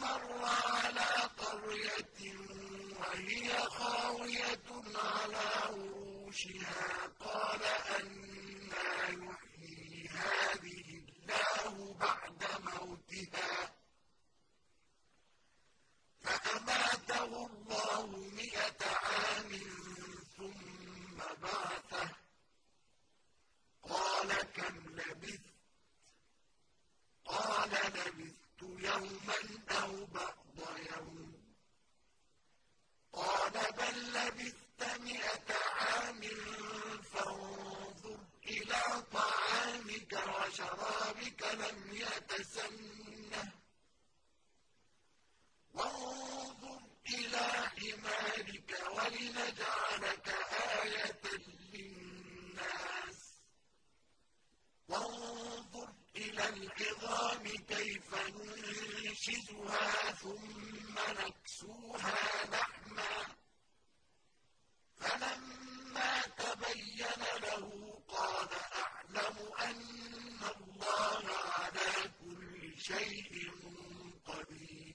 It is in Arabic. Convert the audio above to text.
مَرَّ عَلَىٰ قَرْيَةٍ وَهِيَ خَاوِيَةٌ عَلَىٰ عُرُوشِهَا قَالَ أَنَّىٰ يُحْيِي هَٰذِهِ اللَّهُ بَعْدَ مَوْتِهَا ۖ فَأَمَاتَهُ اللَّهُ مِائَةَ عَامٍ ثُمَّ بَعَثَهُ ۖ قَالَ كَمْ وَشَرَابِكَ لَمْ يَتَسَنَّهْ ۖ. وَانظُرْ إِلَىٰ حِمَارِكَ وَلِنَجْعَلَكَ آيَةً لِّلنَّاسِ ۖ. وَانظُرْ إِلَى الْعِظَامِ كَيْفَ نُنشِزُهَا ثُمَّ نَكْسُوهَا. قدير